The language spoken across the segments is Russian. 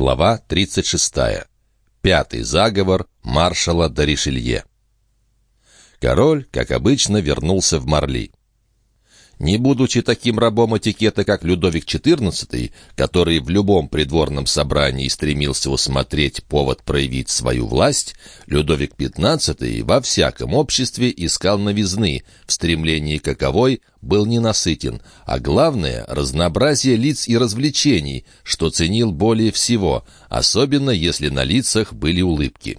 Глава 36. Пятый заговор маршала Даришелье. Король, как обычно, вернулся в Марли. Не будучи таким рабом этикета, как Людовик XIV, который в любом придворном собрании стремился усмотреть повод проявить свою власть, Людовик XV во всяком обществе искал новизны, в стремлении каковой был ненасытен, а главное — разнообразие лиц и развлечений, что ценил более всего, особенно если на лицах были улыбки.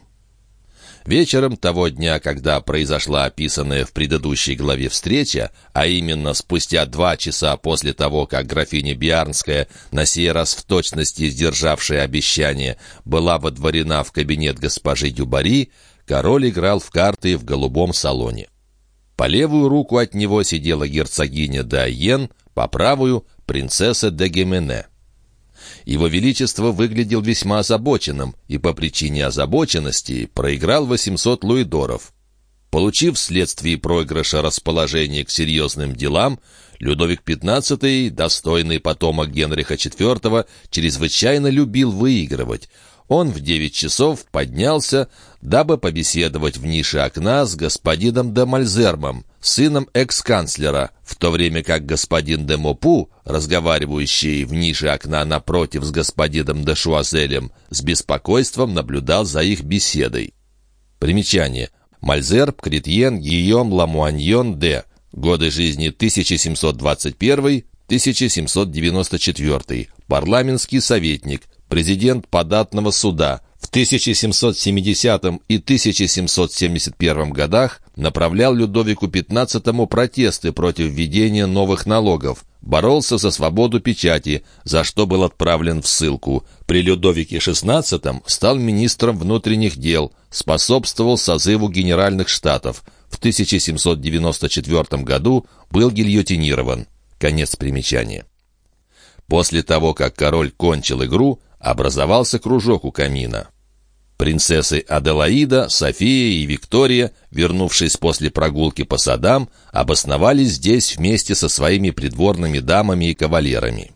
Вечером того дня, когда произошла описанная в предыдущей главе встреча, а именно спустя два часа после того, как графиня Биарнская, на сей раз в точности сдержавшая обещание, была водворена в кабинет госпожи Дюбари, король играл в карты в голубом салоне. По левую руку от него сидела герцогиня Дайен, по правую — принцесса де Гемене. Его Величество выглядел весьма озабоченным и по причине озабоченности проиграл 800 луидоров. Получив вследствие проигрыша расположение к серьезным делам, Людовик XV, достойный потомок Генриха IV, чрезвычайно любил выигрывать. Он в девять часов поднялся, дабы побеседовать в нише окна с господином де Мальзермом, сыном экс-канцлера, в то время как господин де Мопу, разговаривающий в нише окна напротив с господином де Шуазелем, с беспокойством наблюдал за их беседой. Примечание. Мальзерб, Кретьен, Гийом, Ламуаньон, де. Годы жизни 1721-1794. Парламентский советник, президент податного суда, 1770 и 1771 годах направлял Людовику XV протесты против введения новых налогов, боролся за свободу печати, за что был отправлен в ссылку. При Людовике XVI стал министром внутренних дел, способствовал созыву Генеральных Штатов. В 1794 году был гильотинирован. Конец примечания. После того, как король кончил игру, образовался кружок у камина. Принцессы Аделаида, София и Виктория, вернувшись после прогулки по садам, обосновались здесь вместе со своими придворными дамами и кавалерами.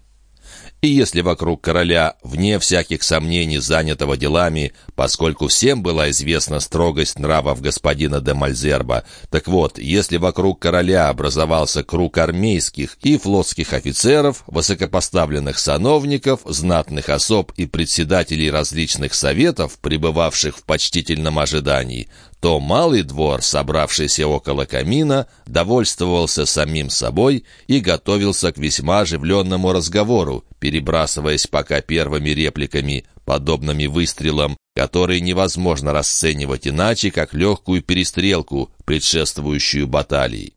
И если вокруг короля, вне всяких сомнений занятого делами, поскольку всем была известна строгость нравов господина де Мальзерба, так вот, если вокруг короля образовался круг армейских и флотских офицеров, высокопоставленных сановников, знатных особ и председателей различных советов, пребывавших в почтительном ожидании, то малый двор, собравшийся около камина, довольствовался самим собой и готовился к весьма оживленному разговору, перебрасываясь пока первыми репликами, подобными выстрелам, которые невозможно расценивать иначе, как легкую перестрелку, предшествующую баталии.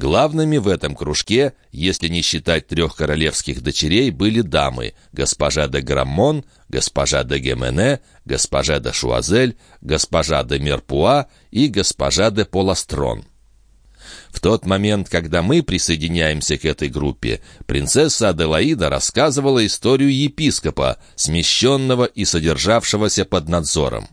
Главными в этом кружке, если не считать трех королевских дочерей, были дамы госпожа де Граммон, госпожа де Гемене, госпожа де Шуазель, госпожа де Мерпуа и госпожа де Поластрон. В тот момент, когда мы присоединяемся к этой группе, принцесса Аделаида рассказывала историю епископа, смещенного и содержавшегося под надзором.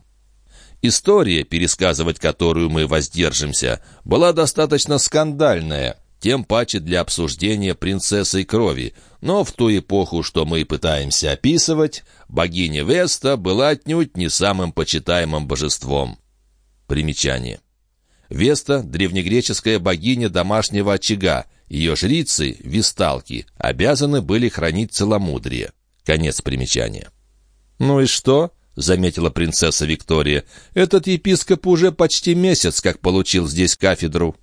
История, пересказывать которую мы воздержимся, была достаточно скандальная, тем паче для обсуждения принцессы крови, но в ту эпоху, что мы пытаемся описывать, богиня Веста была отнюдь не самым почитаемым божеством. Примечание. Веста — древнегреческая богиня домашнего очага, ее жрицы, весталки, обязаны были хранить целомудрие. Конец примечания. «Ну и что?» — заметила принцесса Виктория. «Этот епископ уже почти месяц, как получил здесь кафедру».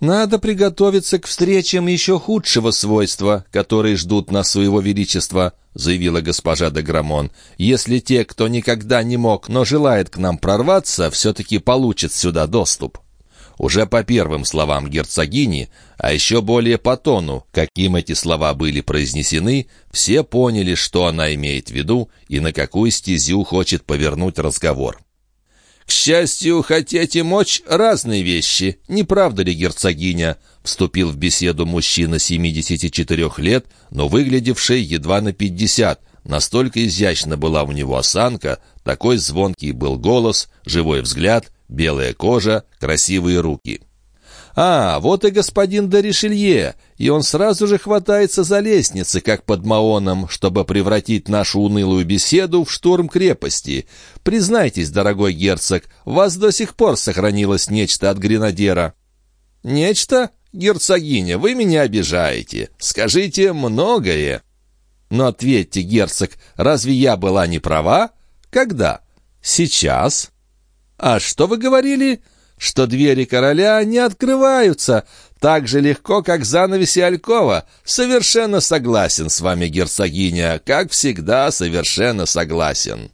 «Надо приготовиться к встречам еще худшего свойства, которые ждут нас своего величества», — заявила госпожа де Грамон. «Если те, кто никогда не мог, но желает к нам прорваться, все-таки получат сюда доступ». Уже по первым словам герцогини, а еще более по тону, каким эти слова были произнесены, все поняли, что она имеет в виду и на какую стезю хочет повернуть разговор. «К счастью, хотите мочь разные вещи, не правда ли, герцогиня?» Вступил в беседу мужчина 74 лет, но выглядевший едва на 50. Настолько изящна была у него осанка, такой звонкий был голос, живой взгляд, белая кожа, красивые руки. А, вот и господин де Ришелье, и он сразу же хватается за лестницы, как под Маоном, чтобы превратить нашу унылую беседу в штурм крепости. Признайтесь, дорогой герцог, вас до сих пор сохранилось нечто от гренадера». «Нечто? Герцогиня, вы меня обижаете. Скажите многое». «Но ответьте, герцог, разве я была не права? Когда? Сейчас?» «А что вы говорили?» что двери короля не открываются так же легко, как занавеси Алькова. Совершенно согласен с вами, герцогиня, как всегда совершенно согласен».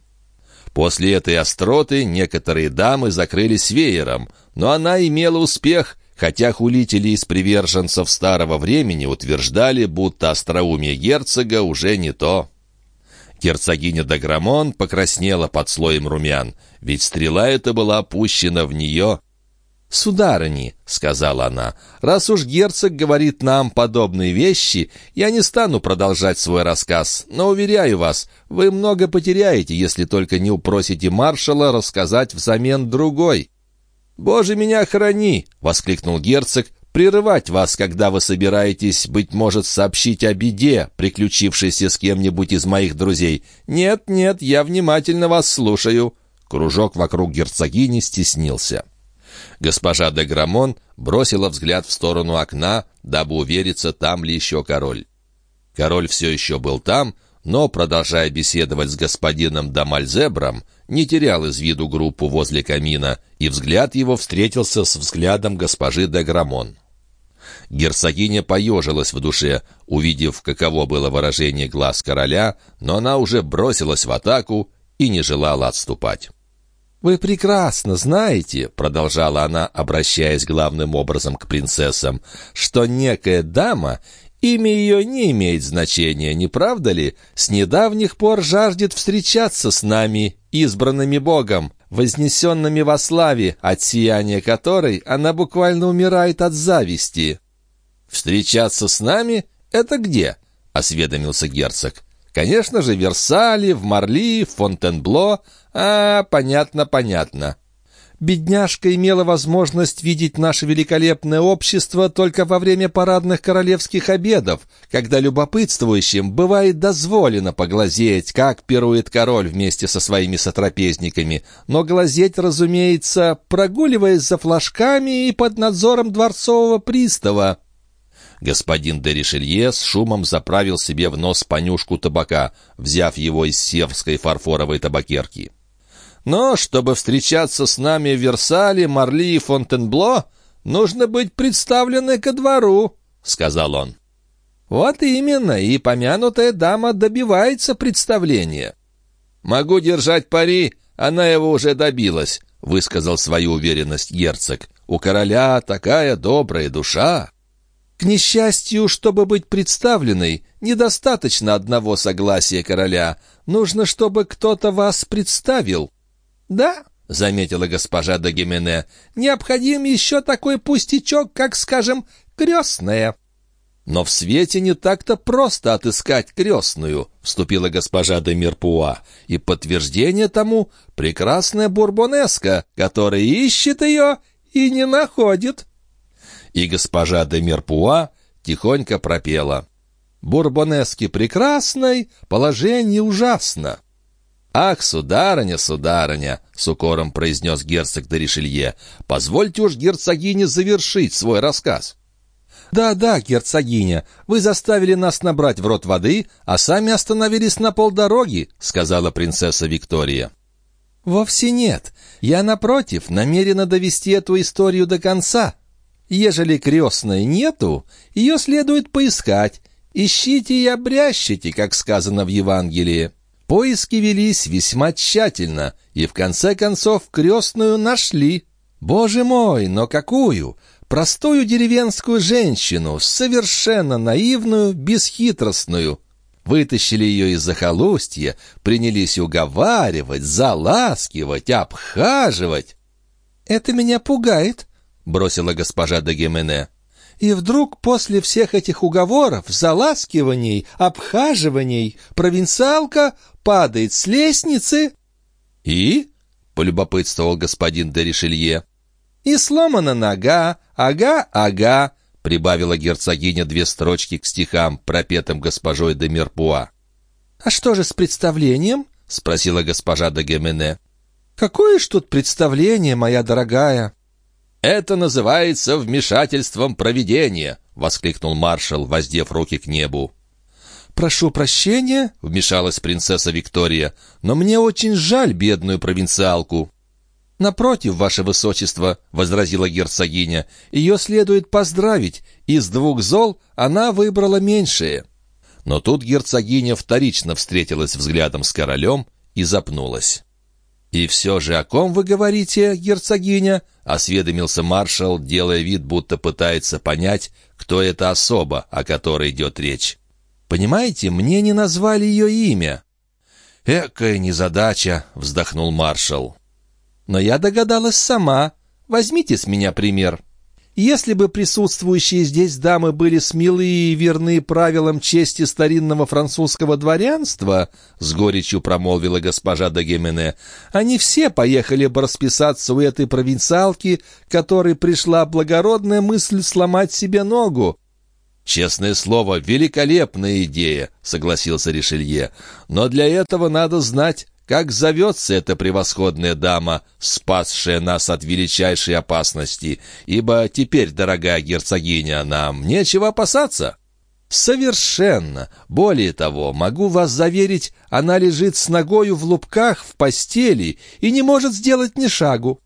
После этой остроты некоторые дамы закрылись веером, но она имела успех, хотя хулители из приверженцев старого времени утверждали, будто остроумие герцога уже не то. Герцогиня Даграмон покраснела под слоем румян, ведь стрела эта была опущена в нее, «Сударыни», — сказала она, — «раз уж герцог говорит нам подобные вещи, я не стану продолжать свой рассказ, но, уверяю вас, вы много потеряете, если только не упросите маршала рассказать взамен другой». «Боже меня храни!» — воскликнул герцог, прерывать вас, когда вы собираетесь, быть может, сообщить о беде, приключившейся с кем-нибудь из моих друзей. Нет, нет, я внимательно вас слушаю». Кружок вокруг герцогини стеснился. Госпожа де Грамон бросила взгляд в сторону окна, дабы увериться, там ли еще король. Король все еще был там, но, продолжая беседовать с господином Дамальзебром, не терял из виду группу возле камина, и взгляд его встретился с взглядом госпожи де Грамон. Герцогиня поежилась в душе, увидев, каково было выражение глаз короля, но она уже бросилась в атаку и не желала отступать. «Вы прекрасно знаете», — продолжала она, обращаясь главным образом к принцессам, «что некая дама, имя ее не имеет значения, не правда ли, с недавних пор жаждет встречаться с нами, избранными Богом, вознесенными во славе, от сияния которой она буквально умирает от зависти». «Встречаться с нами? Это где?» — осведомился герцог. «Конечно же, в Версале, в Марли, в Фонтенбло, «А, понятно, понятно». Бедняжка имела возможность видеть наше великолепное общество только во время парадных королевских обедов, когда любопытствующим бывает дозволено поглазеть, как пирует король вместе со своими сотрапезниками, но глазеть, разумеется, прогуливаясь за флажками и под надзором дворцового пристава. Господин де Ришелье с шумом заправил себе в нос понюшку табака, взяв его из севской фарфоровой табакерки. Но чтобы встречаться с нами в Версале, Марли и Фонтенбло, нужно быть представлены ко двору», — сказал он. «Вот именно, и помянутая дама добивается представления». «Могу держать пари, она его уже добилась», — высказал свою уверенность герцог. «У короля такая добрая душа». К несчастью, чтобы быть представленной, недостаточно одного согласия короля. Нужно, чтобы кто-то вас представил. «Да», — заметила госпожа Дагимене, — «необходим еще такой пустячок, как, скажем, крестная». «Но в свете не так-то просто отыскать крестную», — вступила госпожа де Мирпуа, «и подтверждение тому — прекрасная бурбонеска, которая ищет ее и не находит». И госпожа де Мирпуа тихонько пропела. «Бурбонески прекрасной, положение ужасно». «Ах, сударыня, сударыня!» — с укором произнес герцог де Ришелье. «Позвольте уж герцогине завершить свой рассказ». «Да-да, герцогиня, вы заставили нас набрать в рот воды, а сами остановились на полдороги», — сказала принцесса Виктория. «Вовсе нет. Я, напротив, намерена довести эту историю до конца. Ежели крестной нету, ее следует поискать. Ищите и обрящите, как сказано в Евангелии». Поиски велись весьма тщательно, и в конце концов крестную нашли. Боже мой, но какую? Простую деревенскую женщину, совершенно наивную, бесхитростную. Вытащили ее из захолустья, принялись уговаривать, заласкивать, обхаживать. «Это меня пугает», — бросила госпожа де. И вдруг после всех этих уговоров, заласкиваний, обхаживаний, провинциалка падает с лестницы. «И?» — полюбопытствовал господин де Ришелье. «И сломана нога, ага, ага», — прибавила герцогиня две строчки к стихам, пропетым госпожой де Мерпуа. «А что же с представлением?» — спросила госпожа де Гемене. «Какое ж тут представление, моя дорогая?» «Это называется вмешательством провидения», — воскликнул маршал, воздев руки к небу. «Прошу прощения», — вмешалась принцесса Виктория, «но мне очень жаль бедную провинциалку». «Напротив, ваше высочество», — возразила герцогиня, «ее следует поздравить. Из двух зол она выбрала меньшее». Но тут герцогиня вторично встретилась взглядом с королем и запнулась. «И все же о ком вы говорите, герцогиня?» — осведомился маршал, делая вид, будто пытается понять, кто это особа, о которой идет речь. «Понимаете, мне не назвали ее имя». «Экая незадача», — вздохнул маршал. «Но я догадалась сама. Возьмите с меня пример». Если бы присутствующие здесь дамы были смелые и верны правилам чести старинного французского дворянства, — с горечью промолвила госпожа де они все поехали бы расписаться у этой провинциалки, которой пришла благородная мысль сломать себе ногу. «Честное слово, великолепная идея», — согласился Ришелье. «Но для этого надо знать, как зовется эта превосходная дама, спасшая нас от величайшей опасности? Ибо теперь, дорогая герцогиня, нам нечего опасаться». «Совершенно! Более того, могу вас заверить, она лежит с ногою в лупках в постели и не может сделать ни шагу».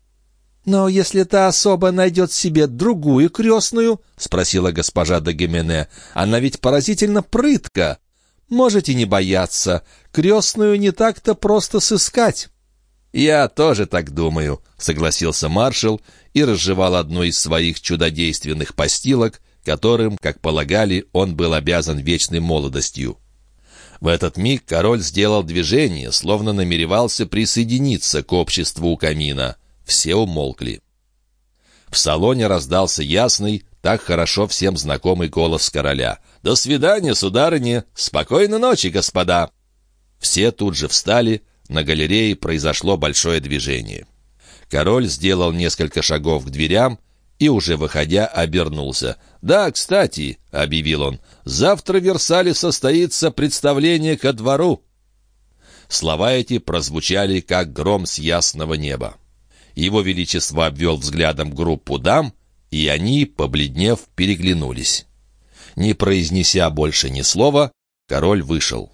«Но если та особа найдет себе другую крестную?» — спросила госпожа де «Она ведь поразительно прытка. Можете не бояться. Крестную не так-то просто сыскать». «Я тоже так думаю», — согласился маршал и разжевал одну из своих чудодейственных постилок, которым, как полагали, он был обязан вечной молодостью. В этот миг король сделал движение, словно намеревался присоединиться к обществу у камина. Все умолкли. В салоне раздался ясный, так хорошо всем знакомый голос короля. «До свидания, сударыня! Спокойной ночи, господа!» Все тут же встали, на галерее произошло большое движение. Король сделал несколько шагов к дверям и, уже выходя, обернулся. «Да, кстати», — объявил он, — «завтра в Версале состоится представление ко двору». Слова эти прозвучали, как гром с ясного неба. Его Величество обвел взглядом группу дам — и они, побледнев, переглянулись. Не произнеся больше ни слова, король вышел.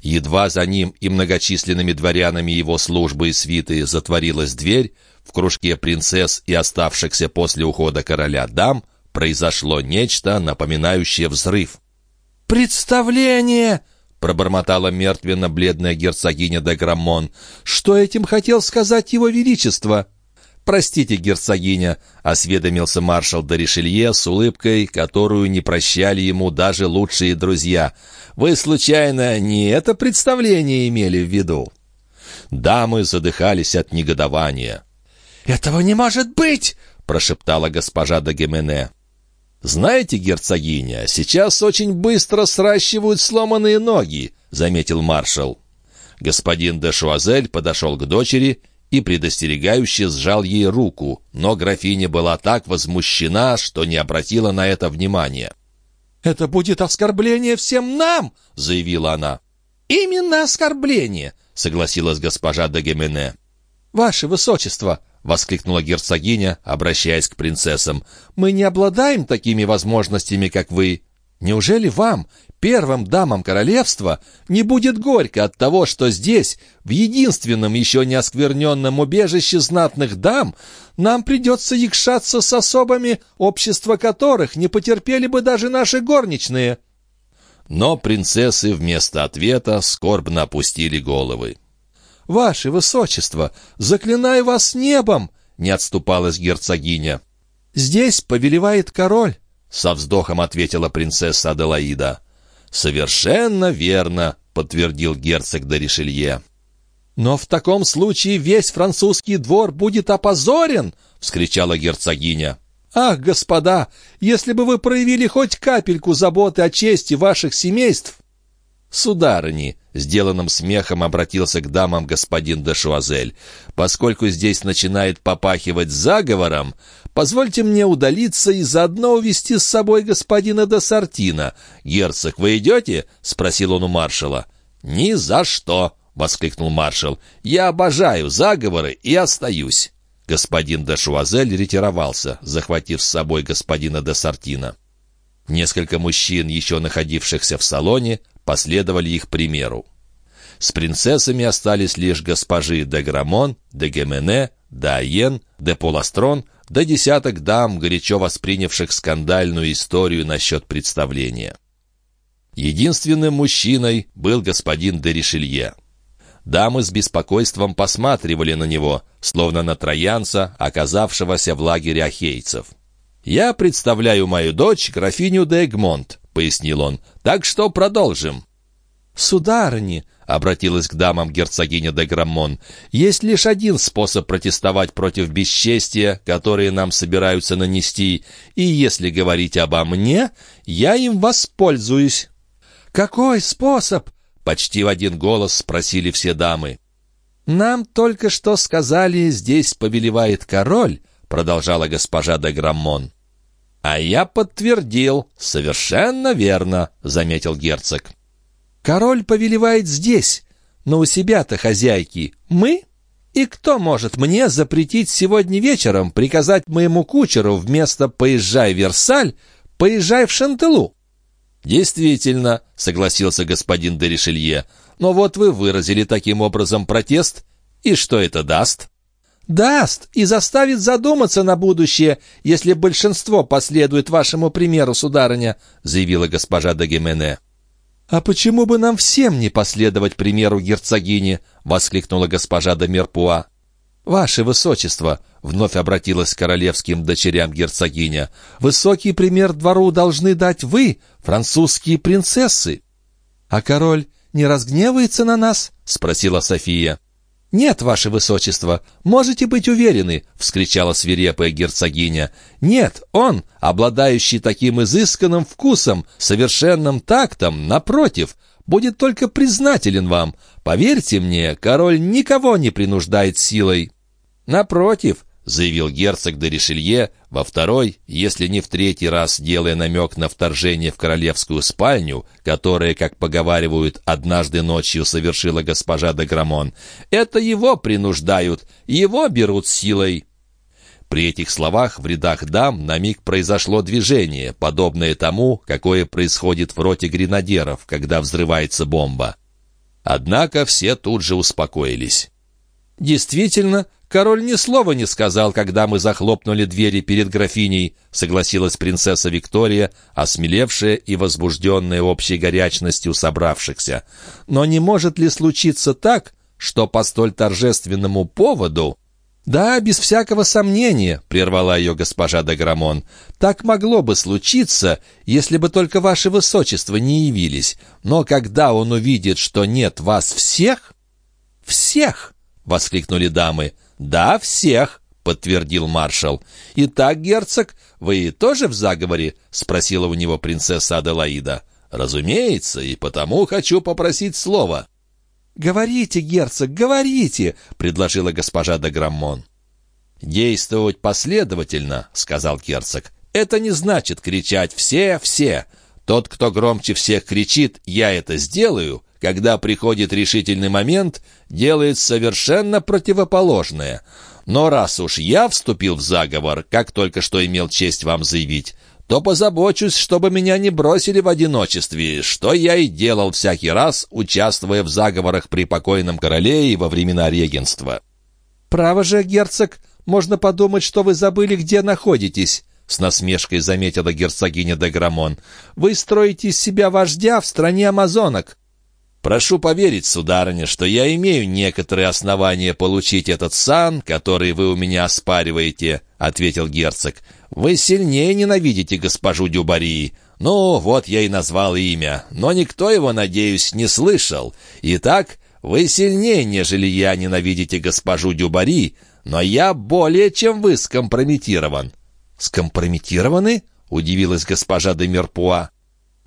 Едва за ним и многочисленными дворянами его службы и свиты затворилась дверь, в кружке принцесс и оставшихся после ухода короля дам произошло нечто, напоминающее взрыв. «Представление!» — пробормотала мертвенно-бледная герцогиня де Граммон. «Что этим хотел сказать его величество?» «Простите, герцогиня», — осведомился маршал Доришелье с улыбкой, которую не прощали ему даже лучшие друзья. «Вы, случайно, не это представление имели в виду?» Дамы задыхались от негодования. «Этого не может быть!» — прошептала госпожа Дагемене. «Знаете, герцогиня, сейчас очень быстро сращивают сломанные ноги», — заметил маршал. Господин де Шуазель подошел к дочери и предостерегающе сжал ей руку, но графиня была так возмущена, что не обратила на это внимания. «Это будет оскорбление всем нам!» — заявила она. «Именно оскорбление!» — согласилась госпожа де Гемене. «Ваше высочество!» — воскликнула герцогиня, обращаясь к принцессам. «Мы не обладаем такими возможностями, как вы. Неужели вам, первым дамам королевства не будет горько от того, что здесь, в единственном еще не оскверненном убежище знатных дам, нам придется якшаться с особами, общество которых не потерпели бы даже наши горничные». Но принцессы вместо ответа скорбно опустили головы. «Ваше высочество, заклинаю вас небом!» — не отступалась герцогиня. «Здесь повелевает король», — со вздохом ответила принцесса Аделаида. «Совершенно верно», — подтвердил герцог де Ришелье. «Но в таком случае весь французский двор будет опозорен!» — вскричала герцогиня. «Ах, господа, если бы вы проявили хоть капельку заботы о чести ваших семейств!» «Сударыни», — сделанным смехом обратился к дамам господин де Шуазель, «поскольку здесь начинает попахивать заговором, позвольте мне удалиться и заодно увести с собой господина де Сартина. Герцог, вы идете?» — спросил он у маршала. «Ни за что!» — воскликнул маршал. «Я обожаю заговоры и остаюсь». Господин де Шуазель ретировался, захватив с собой господина де Сартина. Несколько мужчин, еще находившихся в салоне, последовали их примеру. С принцессами остались лишь госпожи де Грамон, де Гемене, де Айен, де Поластрон, да десяток дам, горячо воспринявших скандальную историю насчет представления. Единственным мужчиной был господин де Ришелье. Дамы с беспокойством посматривали на него, словно на троянца, оказавшегося в лагере ахейцев. «Я представляю мою дочь, графиню де Эгмонт», — пояснил он. «Так что продолжим». «Сударыни», — обратилась к дамам герцогиня де Граммон, «есть лишь один способ протестовать против бесчестия, которые нам собираются нанести, и если говорить обо мне, я им воспользуюсь». «Какой способ?» — почти в один голос спросили все дамы. «Нам только что сказали, здесь повелевает король», — продолжала госпожа де Граммон. «А я подтвердил. Совершенно верно», — заметил герцог. «Король повелевает здесь, но у себя-то хозяйки мы? И кто может мне запретить сегодня вечером приказать моему кучеру вместо «поезжай в Версаль» «поезжай в Шантелу»?» «Действительно», — согласился господин де Ришелье, «но вот вы выразили таким образом протест, и что это даст?» Даст и заставит задуматься на будущее, если большинство последует вашему примеру, сударыня», — заявила госпожа де Гимене. «А почему бы нам всем не последовать примеру герцогини?» — воскликнула госпожа де Мирпуа. «Ваше высочество», — вновь обратилась к королевским дочерям герцогиня, «высокий пример двору должны дать вы, французские принцессы». «А король не разгневается на нас?» — спросила София. «Нет, ваше высочество, можете быть уверены», — вскричала свирепая герцогиня. «Нет, он, обладающий таким изысканным вкусом, совершенным тактом, напротив, будет только признателен вам. Поверьте мне, король никого не принуждает силой». «Напротив, заявил герцог де Ришелье, во второй, если не в третий раз делая намек на вторжение в королевскую спальню, которое, как поговаривают, однажды ночью совершила госпожа де Грамон. «Это его принуждают, его берут силой». При этих словах в рядах дам на миг произошло движение, подобное тому, какое происходит в роте гренадеров, когда взрывается бомба. Однако все тут же успокоились. Действительно, «Король ни слова не сказал, когда мы захлопнули двери перед графиней», согласилась принцесса Виктория, осмелевшая и возбужденная общей горячностью собравшихся. «Но не может ли случиться так, что по столь торжественному поводу...» «Да, без всякого сомнения», — прервала ее госпожа Даграмон. «Так могло бы случиться, если бы только ваше высочество не явились. Но когда он увидит, что нет вас всех...» «Всех!» — воскликнули дамы. «Да, всех», — подтвердил маршал. «Итак, герцог, вы тоже в заговоре?» — спросила у него принцесса Аделаида. «Разумеется, и потому хочу попросить слова». «Говорите, герцог, говорите!» — предложила госпожа де Граммон. «Действовать последовательно», — сказал герцог. «Это не значит кричать «все, все». Тот, кто громче всех кричит «я это сделаю», когда приходит решительный момент, делает совершенно противоположное. Но раз уж я вступил в заговор, как только что имел честь вам заявить, то позабочусь, чтобы меня не бросили в одиночестве, что я и делал всякий раз, участвуя в заговорах при покойном короле и во времена регенства. «Право же, герцог, можно подумать, что вы забыли, где находитесь», — с насмешкой заметила герцогиня де Грамон. «Вы строите из себя вождя в стране амазонок». «Прошу поверить, сударыня, что я имею некоторые основания получить этот сан, который вы у меня оспариваете», — ответил герцог. «Вы сильнее ненавидите госпожу Дюбари. Ну, вот я и назвал имя, но никто его, надеюсь, не слышал. Итак, вы сильнее, нежели я, ненавидите госпожу Дюбари, но я более чем вы скомпрометирован». «Скомпрометированы?» — удивилась госпожа де Мерпуа.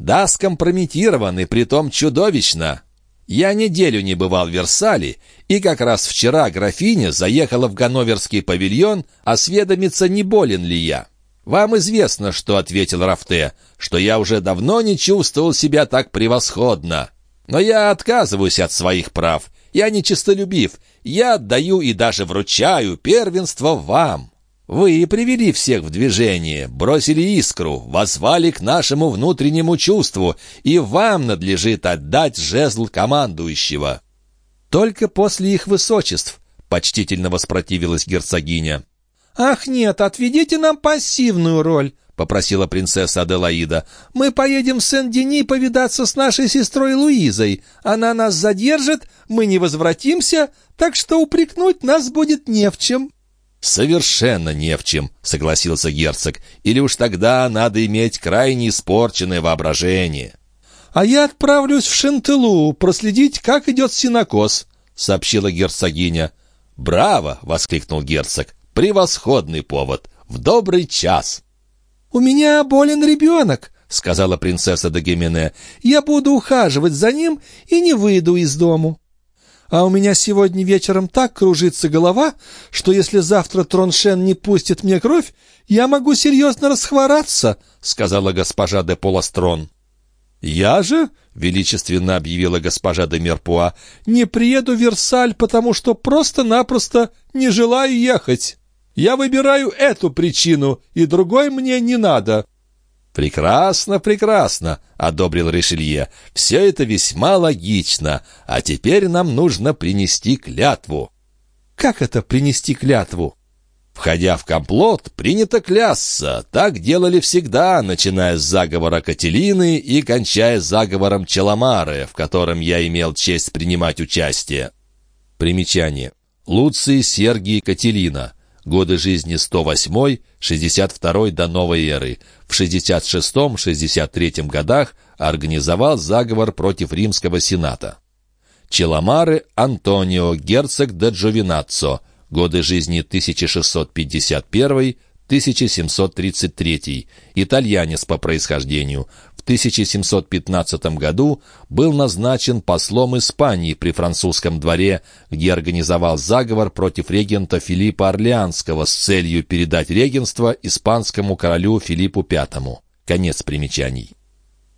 Да, скомпрометированы, притом чудовищно. Я неделю не бывал в Версале, и как раз вчера графиня заехала в Ганноверский павильон осведомиться, не болен ли я. «Вам известно, что ответил Рафте, что я уже давно не чувствовал себя так превосходно. Но я отказываюсь от своих прав. Я не честолюбив. Я отдаю и даже вручаю первенство вам. Вы привели всех в движение, бросили искру, возвали к нашему внутреннему чувству, и вам надлежит отдать жезл командующего». «Только после их высочеств», — почтительно воспротивилась герцогиня. «Ах нет, отведите нам пассивную роль», — попросила принцесса Аделаида. «Мы поедем в Сен-Дени повидаться с нашей сестрой Луизой. Она нас задержит, мы не возвратимся, так что упрекнуть нас будет не в чем». «Совершенно не в чем», — согласился герцог. «Или уж тогда надо иметь крайне испорченное воображение». «А я отправлюсь в Шентелу проследить, как идет синокос», — сообщила герцогиня. «Браво!» — воскликнул герцог. Превосходный повод! В добрый час!» «У меня болен ребенок», — сказала принцесса Дагемене. «Я буду ухаживать за ним и не выйду из дому». «А у меня сегодня вечером так кружится голова, что если завтра Троншен не пустит мне кровь, я могу серьезно расхвораться», — сказала госпожа де Поластрон. «Я же», — величественно объявила госпожа де Мерпуа, — «не приеду в Версаль, потому что просто-напросто не желаю ехать». Я выбираю эту причину, и другой мне не надо». «Прекрасно, прекрасно», — одобрил Ришелье. «Все это весьма логично, а теперь нам нужно принести клятву». «Как это принести клятву?» Входя в комплот, принято клясться. Так делали всегда, начиная с заговора Кателины и кончая заговором Челомары, в котором я имел честь принимать участие. Примечание. Луций Сергий Кателина годы жизни 108, 62 до новой эры. В 66-63 годах организовал заговор против Римского Сената. Челомары Антонио, герцог де Джовинаццо, годы жизни 1651-1733, итальянец по происхождению, 1715 году был назначен послом Испании при французском дворе, где организовал заговор против регента Филиппа Орлеанского с целью передать регенство испанскому королю Филиппу V. Конец примечаний.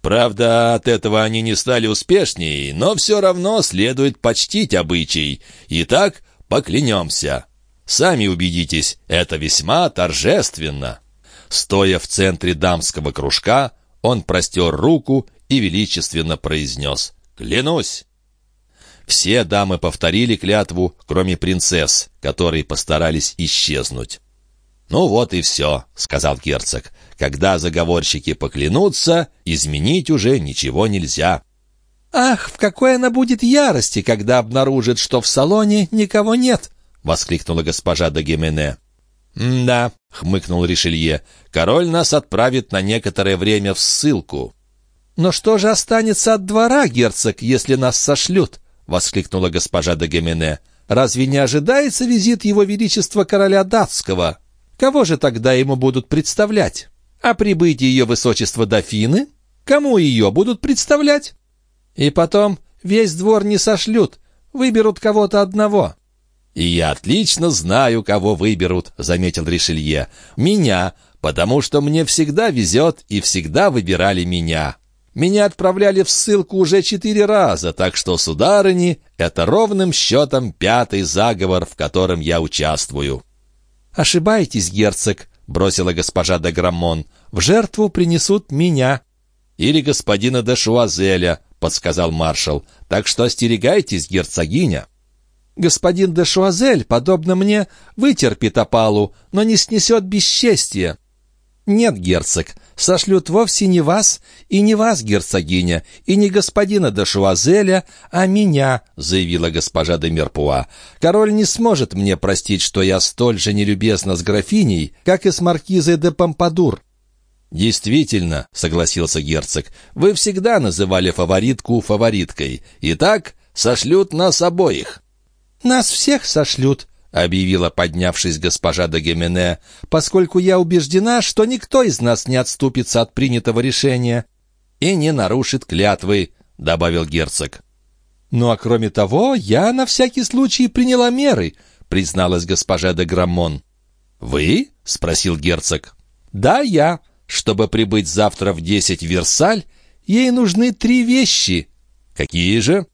Правда, от этого они не стали успешнее, но все равно следует почтить обычай. Итак, поклянемся. Сами убедитесь, это весьма торжественно. Стоя в центре дамского кружка, он простер руку и величественно произнес «Клянусь!». Все дамы повторили клятву, кроме принцесс, которые постарались исчезнуть. «Ну вот и все», — сказал герцог. «Когда заговорщики поклянутся, изменить уже ничего нельзя». «Ах, в какой она будет ярости, когда обнаружит, что в салоне никого нет!» — воскликнула госпожа де. «Да», — хмыкнул Ришелье, — «король нас отправит на некоторое время в ссылку». «Но что же останется от двора, герцог, если нас сошлют?» — воскликнула госпожа де Гемене. «Разве не ожидается визит его величества короля датского? Кого же тогда ему будут представлять? А прибытие ее высочества дофины? Кому ее будут представлять? И потом весь двор не сошлют, выберут кого-то одного». «И я отлично знаю, кого выберут», — заметил Ришелье. «Меня, потому что мне всегда везет и всегда выбирали меня. Меня отправляли в ссылку уже четыре раза, так что, сударыни, это ровным счетом пятый заговор, в котором я участвую». «Ошибаетесь, герцог», — бросила госпожа де Граммон. «В жертву принесут меня». «Или господина де Шуазеля», — подсказал маршал. «Так что остерегайтесь, герцогиня». Господин де Шуазель, подобно мне, вытерпит опалу, но не снесет бесчестия. Нет, герцог, сошлют вовсе не вас, и не вас, герцогиня, и не господина де Шуазеля, а меня, заявила госпожа де Мерпуа. Король не сможет мне простить, что я столь же нелюбезна с графиней, как и с маркизой де Помпадур. «Действительно», — согласился герцог, — «вы всегда называли фаворитку фавориткой. Итак, сошлют нас обоих». «Нас всех сошлют», — объявила, поднявшись госпожа де «поскольку я убеждена, что никто из нас не отступится от принятого решения». и не нарушит клятвы», — добавил герцог. «Ну а кроме того, я на всякий случай приняла меры», — призналась госпожа де Граммон. «Вы?» — спросил герцог. «Да, я. Чтобы прибыть завтра в десять в Версаль, ей нужны три вещи». «Какие же?»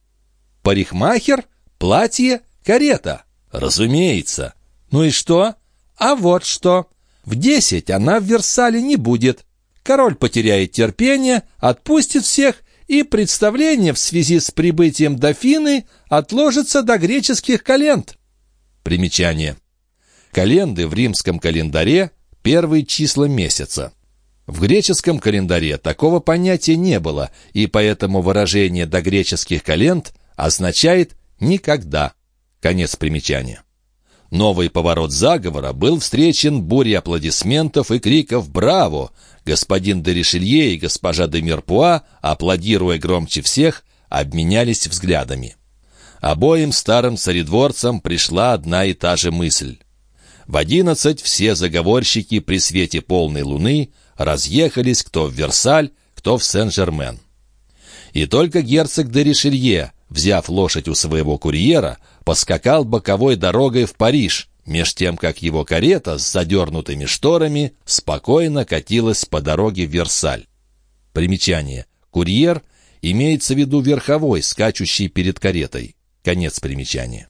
«Парикмахер, платье, карета». «Разумеется». «Ну и что?» «А вот что. В десять она в Версале не будет. Король потеряет терпение, отпустит всех, и представление в связи с прибытием дофины отложится до греческих календ». Примечание. Календы в римском календаре – первые числа месяца. В греческом календаре такого понятия не было, и поэтому выражение «до греческих календ» означает «никогда». Конец примечания. Новый поворот заговора был встречен бурей аплодисментов и криков «Браво!». Господин де Ришелье и госпожа де Мирпуа, аплодируя громче всех, обменялись взглядами. Обоим старым царедворцам пришла одна и та же мысль. В одиннадцать все заговорщики при свете полной луны разъехались кто в Версаль, кто в Сен-Жермен. И только герцог де Ришелье, взяв лошадь у своего курьера, поскакал боковой дорогой в Париж, меж тем, как его карета с задернутыми шторами спокойно катилась по дороге в Версаль. Примечание. Курьер имеется в виду верховой, скачущий перед каретой. Конец примечания.